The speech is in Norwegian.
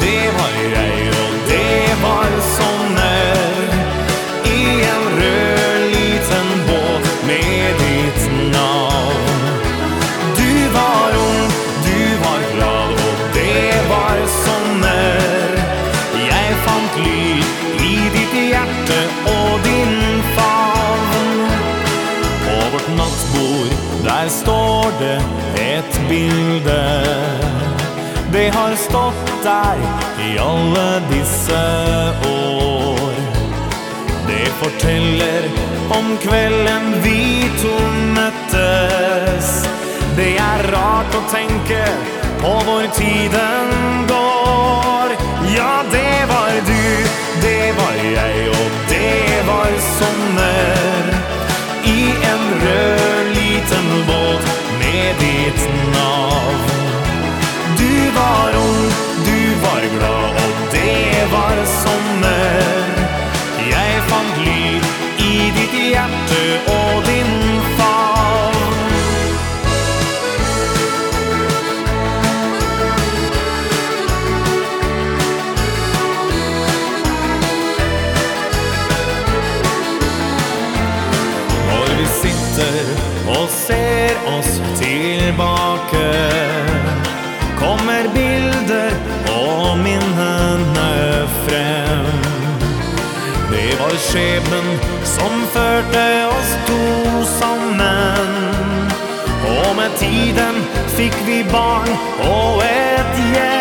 Det var jeg, og det var sommer. I en rød, liten båt med ditt navn. Du var ung, du var glad, og det var sommer. Jeg fant ly i ditt hjerte og din favn. På vårt nattbord, der står det et bilde. Det har stått der i alle disse år. Det forteller om kvelden vi to møttes. Det er rart å tenke på hvor tiden går. Ja, det var du, det var jeg, og hjerte og din favn. Når vi sitter og ser oss tilbake, var skjebnen som førte oss to sammen. Og med tiden fikk vi barn og et hjem.